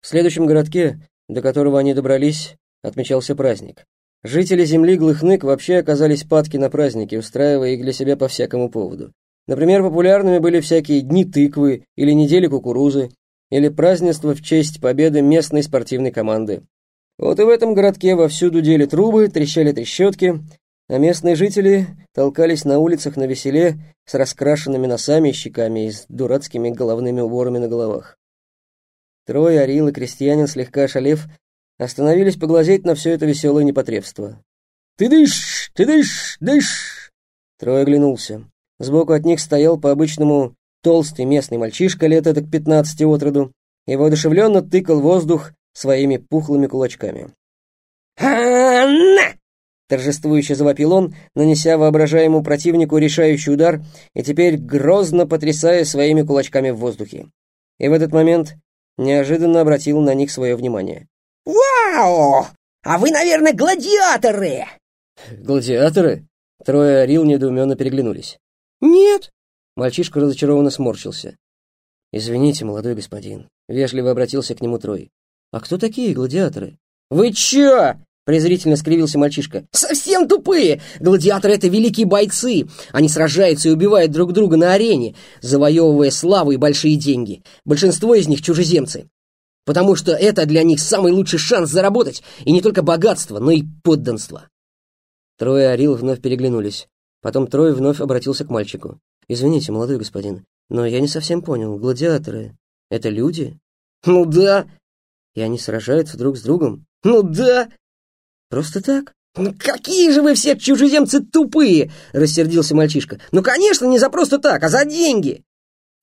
В следующем городке, до которого они добрались, отмечался праздник. Жители земли Глыхнык вообще оказались падки на праздники, устраивая их для себя по всякому поводу. Например, популярными были всякие дни тыквы или недели кукурузы, или празднества в честь победы местной спортивной команды. Вот и в этом городке вовсюду дели трубы, трещали трещотки, а местные жители толкались на улицах на веселе с раскрашенными носами и щеками и с дурацкими головными уборами на головах. Трое, Орил и крестьянин, слегка ошалев, остановились поглазеть на все это веселое непотребство. «Ты дышь! Ты дышь! Дышь!» Трой оглянулся. Сбоку от них стоял по-обычному толстый местный мальчишка лет к пятнадцати от роду и воодушевленно тыкал воздух своими пухлыми кулачками. «Ха-на!» Торжествующе завопил он, нанеся воображаемому противнику решающий удар и теперь грозно потрясая своими кулачками в воздухе. И в этот момент неожиданно обратил на них свое внимание. «Вау! А вы, наверное, гладиаторы!» «Гладиаторы?» Трое Орил недоуменно переглянулись. «Нет!» Мальчишка разочарованно сморщился. «Извините, молодой господин», — вежливо обратился к нему Трой. «А кто такие гладиаторы?» «Вы чё?» — презрительно скривился мальчишка. «Совсем тупые! Гладиаторы — это великие бойцы! Они сражаются и убивают друг друга на арене, завоевывая славу и большие деньги. Большинство из них — чужеземцы потому что это для них самый лучший шанс заработать и не только богатство, но и подданство. Трое и Орил вновь переглянулись. Потом Трой вновь обратился к мальчику. «Извините, молодой господин, но я не совсем понял. Гладиаторы — это люди?» «Ну да». «И они сражаются друг с другом?» «Ну да». «Просто так?» «Ну какие же вы все чужеземцы тупые!» — рассердился мальчишка. «Ну, конечно, не за просто так, а за деньги!»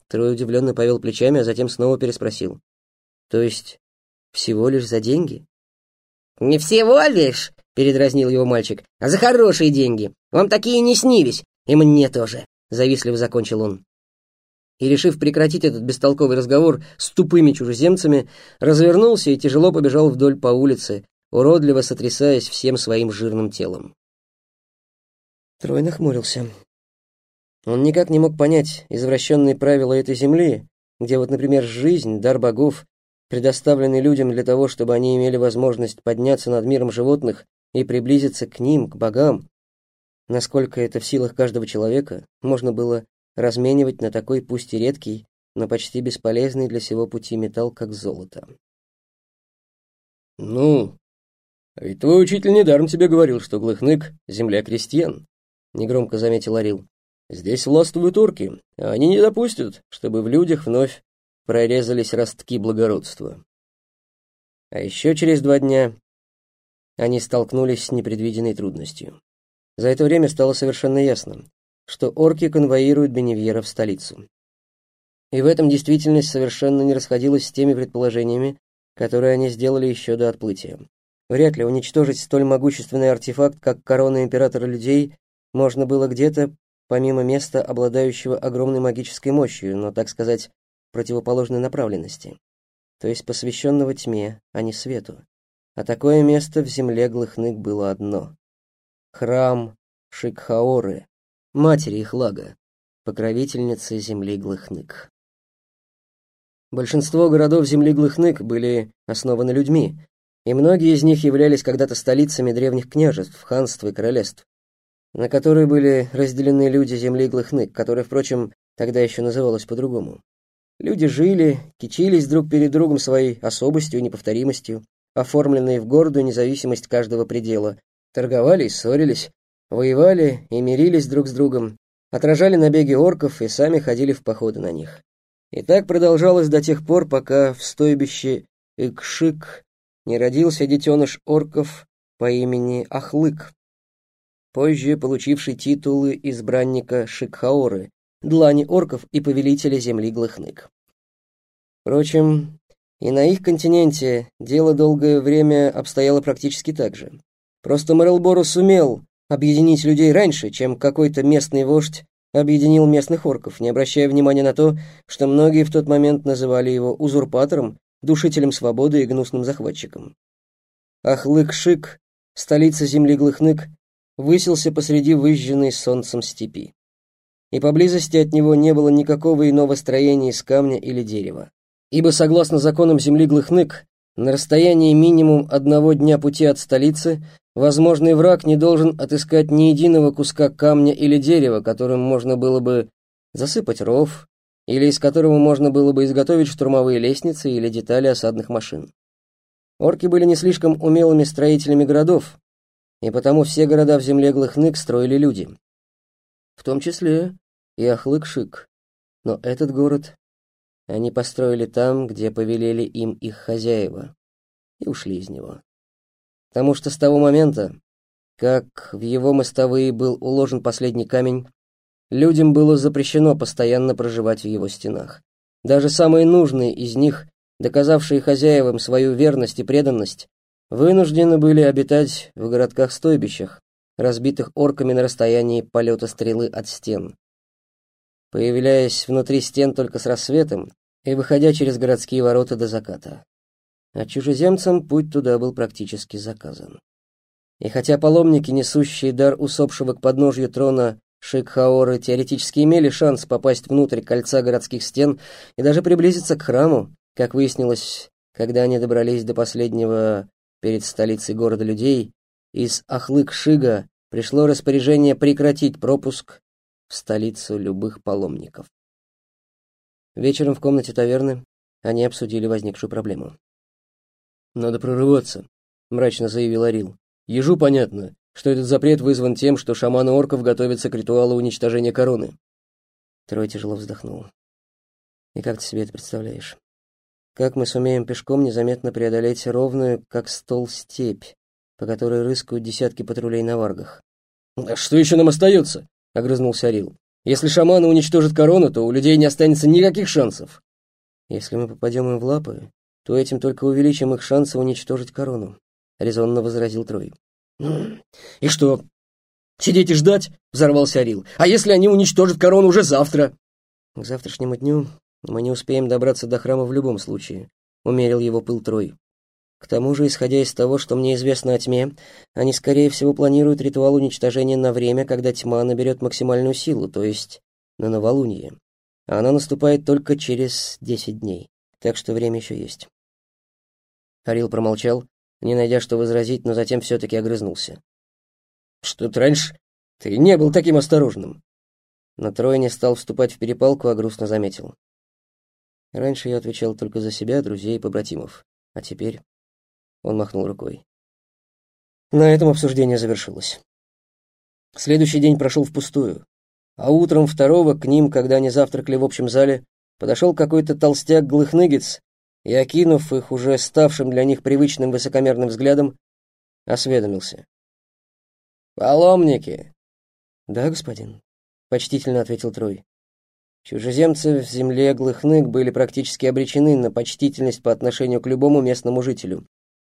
Трой удивленно повел плечами, а затем снова переспросил. То есть всего лишь за деньги? Не всего лишь, передразнил его мальчик, а за хорошие деньги. Вам такие не снились, и мне тоже, завистливо закончил он. И, решив прекратить этот бестолковый разговор с тупыми чужеземцами, развернулся и тяжело побежал вдоль по улице, уродливо сотрясаясь всем своим жирным телом. Трой нахмурился. Он никак не мог понять извращенные правила этой земли, где вот, например, жизнь, дар богов предоставленный людям для того, чтобы они имели возможность подняться над миром животных и приблизиться к ним, к богам. Насколько это в силах каждого человека, можно было разменивать на такой пусть и редкий, но почти бесполезный для всего пути металл, как золото. «Ну, ведь твой учитель недаром тебе говорил, что Глыхнык — земля крестьян», — негромко заметил Орил. «Здесь властвуют орки, а они не допустят, чтобы в людях вновь прорезались ростки благородства. А еще через два дня они столкнулись с непредвиденной трудностью. За это время стало совершенно ясно, что орки конвоируют Беневьера в столицу. И в этом действительность совершенно не расходилась с теми предположениями, которые они сделали еще до отплытия. Вряд ли уничтожить столь могущественный артефакт, как корона императора людей, можно было где-то, помимо места, обладающего огромной магической мощью, но, так сказать, противоположной направленности, то есть посвященного тьме, а не свету. А такое место в земле Глыхнык было одно — храм Шикхаоры, матери Ихлага, покровительницы земли Глыхнык. Большинство городов земли Глыхнык были основаны людьми, и многие из них являлись когда-то столицами древних княжеств, ханств и королевств, на которые были разделены люди земли Глыхнык, которая, впрочем, тогда еще называлась по-другому. Люди жили, кичились друг перед другом своей особостью и неповторимостью, оформленной в гордую независимость каждого предела, торговали и ссорились, воевали и мирились друг с другом, отражали набеги орков и сами ходили в походы на них. И так продолжалось до тех пор, пока в стойбище Икшик не родился детеныш орков по имени Ахлык, позже получивший титулы избранника Шикхаоры, длани орков и повелителя земли Глыхнык. Впрочем, и на их континенте дело долгое время обстояло практически так же. Просто Мэрилбору сумел объединить людей раньше, чем какой-то местный вождь объединил местных орков, не обращая внимания на то, что многие в тот момент называли его узурпатором, душителем свободы и гнусным захватчиком. Ахлык-Шик, столица земли Глыхнык, высился посреди выжженной солнцем степи и поблизости от него не было никакого иного строения из камня или дерева. ибо, согласно законам земли Глыхнык, на расстоянии минимум одного дня пути от столицы возможный враг не должен отыскать ни единого куска камня или дерева, которым можно было бы засыпать ров, или из которого можно было бы изготовить штурмовые лестницы или детали осадных машин. Орки были не слишком умелыми строителями городов, и потому все города в земле Глыхнык строили люди. В том числе и Ахлык-Шик. Но этот город они построили там, где повелели им их хозяева, и ушли из него. Потому что с того момента, как в его мостовые был уложен последний камень, людям было запрещено постоянно проживать в его стенах. Даже самые нужные из них, доказавшие хозяевам свою верность и преданность, вынуждены были обитать в городках-стойбищах, разбитых орками на расстоянии полета стрелы от стен появляясь внутри стен только с рассветом и выходя через городские ворота до заката. А чужеземцам путь туда был практически заказан. И хотя паломники, несущие дар усопшего к подножью трона Шейкхаоры, теоретически имели шанс попасть внутрь кольца городских стен и даже приблизиться к храму, как выяснилось, когда они добрались до последнего перед столицей города людей, из Ахлык-Шига пришло распоряжение прекратить пропуск в столицу любых паломников. Вечером в комнате таверны они обсудили возникшую проблему. «Надо прорываться», — мрачно заявил Арил. «Ежу понятно, что этот запрет вызван тем, что шаманы орков готовятся к ритуалу уничтожения короны». Трой тяжело вздохнул. «И как ты себе это представляешь? Как мы сумеем пешком незаметно преодолеть ровную, как стол, степь, по которой рыскают десятки патрулей на варгах?» «А что еще нам остается?» — огрызнулся Орил. «Если шаманы уничтожат корону, то у людей не останется никаких шансов». «Если мы попадем им в лапы, то этим только увеличим их шансы уничтожить корону», — резонно возразил Трой. «И что, сидеть и ждать?» — взорвался Орил. «А если они уничтожат корону уже завтра?» «К завтрашнему дню мы не успеем добраться до храма в любом случае», — умерил его пыл Трой. К тому же, исходя из того, что мне известно о тьме, они, скорее всего, планируют ритуал уничтожения на время, когда тьма наберет максимальную силу, то есть на новолуние. А она наступает только через десять дней, так что время еще есть. Арил промолчал, не найдя что возразить, но затем все-таки огрызнулся. «Что-то раньше ты не был таким осторожным». Но Трой не стал вступать в перепалку, а грустно заметил. Раньше я отвечал только за себя, друзей и побратимов, а теперь... Он махнул рукой. На этом обсуждение завершилось. Следующий день прошел впустую, а утром второго к ним, когда они завтракали в общем зале, подошел какой-то толстяк-глыхныгец и, окинув их уже ставшим для них привычным высокомерным взглядом, осведомился. «Паломники!» «Да, господин», — почтительно ответил Трой. Чужеземцы в земле Глыхнык были практически обречены на почтительность по отношению к любому местному жителю,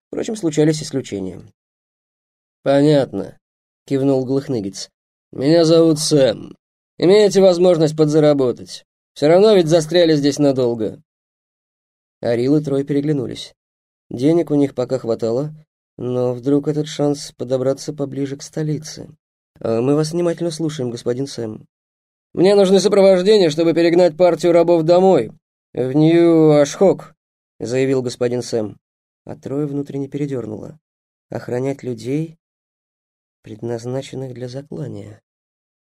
Впрочем, случались исключения. «Понятно», — кивнул Глыхныгец. «Меня зовут Сэм. Имеете возможность подзаработать. Все равно ведь застряли здесь надолго». Арил и Трой переглянулись. Денег у них пока хватало, но вдруг этот шанс подобраться поближе к столице. А мы вас внимательно слушаем, господин Сэм. Мне нужны сопровождение, чтобы перегнать партию рабов домой, в Нью-Ашхок, заявил господин Сэм а трое внутренне передернуло. Охранять людей, предназначенных для заклания.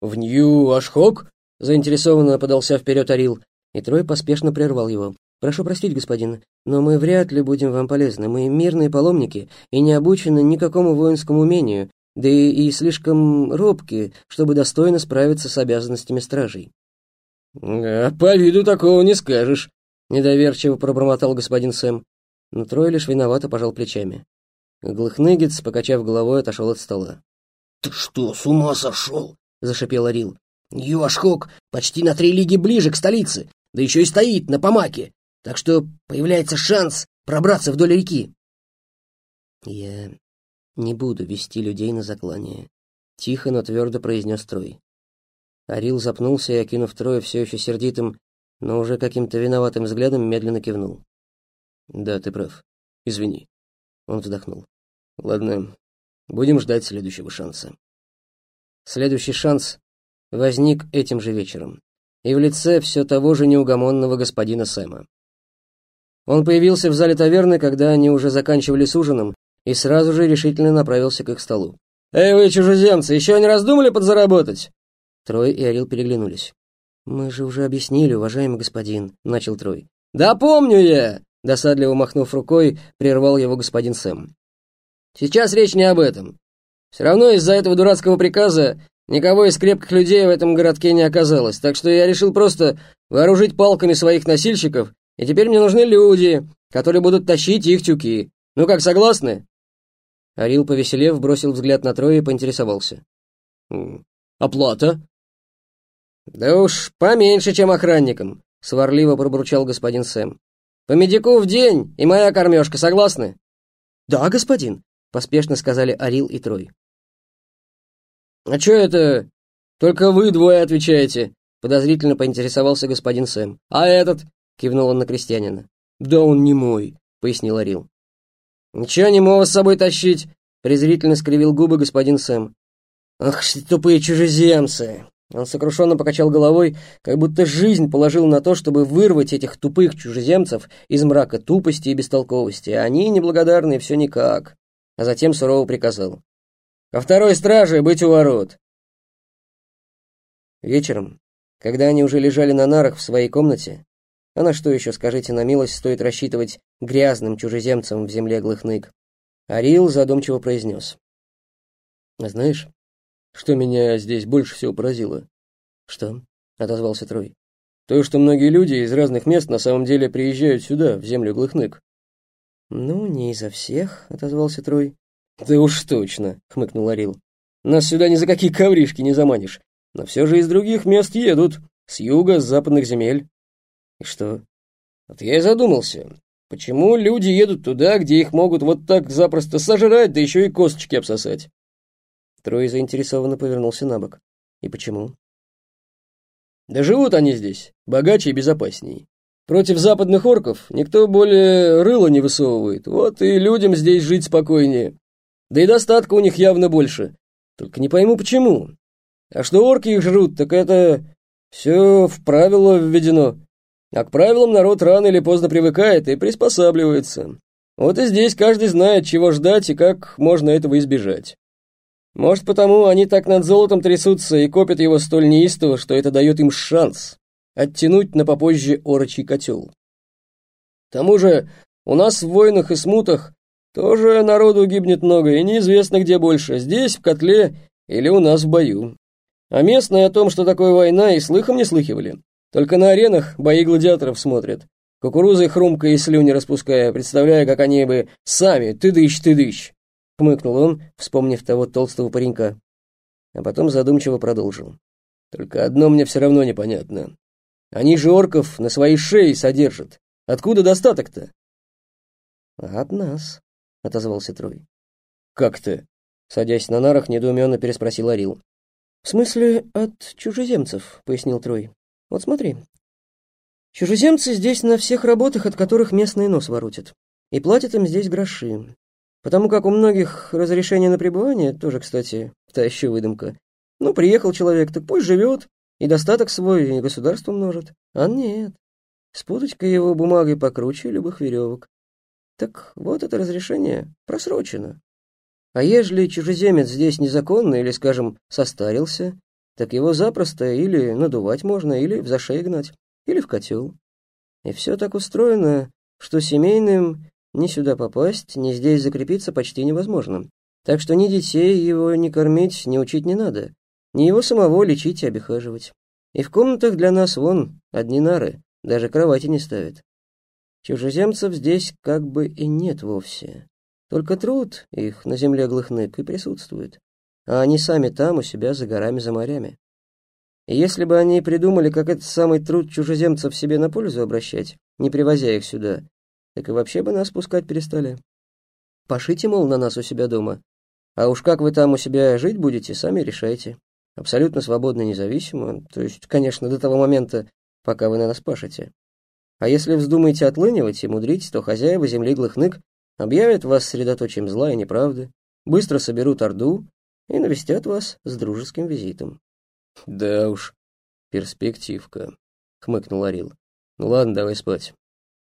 «В Нью-Ашхок?» — заинтересованно подался вперед Арил, и Трой поспешно прервал его. «Прошу простить, господин, но мы вряд ли будем вам полезны. Мы мирные паломники и не обучены никакому воинскому умению, да и, и слишком робкие, чтобы достойно справиться с обязанностями стражей». «А по виду такого не скажешь», — недоверчиво пробормотал господин Сэм но Трой лишь виновато пожал плечами. Глыхныгец, покачав головой, отошел от стола. «Ты что, с ума сошел?» — зашипел Орил. «Юашхок почти на три лиги ближе к столице, да еще и стоит на помаке, так что появляется шанс пробраться вдоль реки». «Я не буду вести людей на заклание», — тихо, но твердо произнес Трой. Орил запнулся и, окинув Троя все еще сердитым, но уже каким-то виноватым взглядом, медленно кивнул. Да, ты прав. Извини. Он вздохнул. Ладно, будем ждать следующего шанса. Следующий шанс возник этим же вечером, и в лице все того же неугомонного господина Сэма. Он появился в зале таверны, когда они уже заканчивали с ужином, и сразу же решительно направился к их столу. «Эй, вы, чужеземцы, еще не раздумали подзаработать?» Трой и Орел переглянулись. «Мы же уже объяснили, уважаемый господин», — начал Трой. «Да помню я!» — досадливо махнув рукой, прервал его господин Сэм. «Сейчас речь не об этом. Все равно из-за этого дурацкого приказа никого из крепких людей в этом городке не оказалось, так что я решил просто вооружить палками своих носильщиков, и теперь мне нужны люди, которые будут тащить их тюки. Ну как, согласны?» Арил, повеселев, бросил взгляд на Троя и поинтересовался. «Оплата?» «Да уж поменьше, чем охранникам», — сварливо пробурчал господин Сэм. «По медику в день и моя кормежка, согласны?» «Да, господин», — поспешно сказали Арил и Трой. «А чё это? Только вы двое отвечаете», — подозрительно поинтересовался господин Сэм. «А этот?» — кивнул он на крестьянина. «Да он не мой», — пояснил Арил. «Ничего не мог с собой тащить», — презрительно скривил губы господин Сэм. «Ах, что тупые чужеземцы!» Он сокрушенно покачал головой, как будто жизнь положил на то, чтобы вырвать этих тупых чужеземцев из мрака тупости и бестолковости, а они неблагодарные все никак. А затем сурово приказал. «Ко второй страже быть у ворот!» Вечером, когда они уже лежали на нарах в своей комнате, а на что еще, скажите на милость, стоит рассчитывать грязным чужеземцам в земле глыхнык, Арил задумчиво произнес. «Знаешь, что меня здесь больше всего поразило?» «Что?» — отозвался Трой. «То, что многие люди из разных мест на самом деле приезжают сюда, в землю глыхнык». «Ну, не изо всех», — отозвался Трой. «Да уж точно», — хмыкнул Арил. «Нас сюда ни за какие ковришки не заманишь. Но все же из других мест едут. С юга, с западных земель. И что? Вот я и задумался. Почему люди едут туда, где их могут вот так запросто сожрать, да еще и косточки обсосать? Трой заинтересованно повернулся на бок. И почему? Да живут они здесь, богаче и безопасней. Против западных орков никто более рыло не высовывает, вот и людям здесь жить спокойнее. Да и достатка у них явно больше. Только не пойму, почему. А что орки их жрут, так это все в правило введено. А к правилам народ рано или поздно привыкает и приспосабливается. Вот и здесь каждый знает, чего ждать и как можно этого избежать. Может, потому они так над золотом трясутся и копят его столь неистово, что это дает им шанс оттянуть на попозже орочий котел. К тому же у нас в войнах и смутах тоже народу гибнет много, и неизвестно где больше, здесь, в котле или у нас в бою. А местные о том, что такое война, и слыхом не слыхивали. Только на аренах бои гладиаторов смотрят. Кукурузой хрумкая и слюни распуская, представляя, как они бы сами тыдыщ-тыдыщ. Хмыкнул он, вспомнив того толстого паренька. А потом задумчиво продолжил. Только одно мне все равно непонятно. Они же орков на своей шее содержат. Откуда достаток-то? От нас, отозвался Трой. Как ты? Садясь на нарах, недоуменно переспросил Арил. В смысле, от чужеземцев, пояснил Трой. Вот смотри. Чужеземцы здесь на всех работах, от которых местный нос воротит. И платят им здесь гроши. Потому как у многих разрешение на пребывание, тоже, кстати, та еще выдумка. Ну, приехал человек, так пусть живет, и достаток свой, и государство множит. А нет. Спутать-ка его бумагой покруче любых веревок. Так вот это разрешение просрочено. А ежели чужеземец здесь незаконно или, скажем, состарился, так его запросто или надувать можно, или в зашей гнать, или в котел. И все так устроено, что семейным ни сюда попасть, ни здесь закрепиться почти невозможно. Так что ни детей его ни кормить, ни учить не надо, ни его самого лечить и обихаживать. И в комнатах для нас вон одни нары, даже кровати не ставят. Чужеземцев здесь как бы и нет вовсе. Только труд их на земле глыхнык и присутствует а они сами там, у себя, за горами, за морями. И если бы они придумали, как этот самый труд чужеземцев себе на пользу обращать, не привозя их сюда, так и вообще бы нас пускать перестали. Пошите, мол, на нас у себя дома. А уж как вы там у себя жить будете, сами решайте. Абсолютно свободно и независимо, то есть, конечно, до того момента, пока вы на нас пашете. А если вздумаете отлынивать и мудрить, то хозяева земли Глыхнык объявят вас средоточием зла и неправды, быстро соберут Орду и навестят вас с дружеским визитом. Да уж, перспективка, хмыкнул Арил. Ну ладно, давай спать.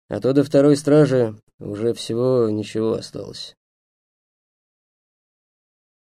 А то до второй стражи уже всего ничего осталось.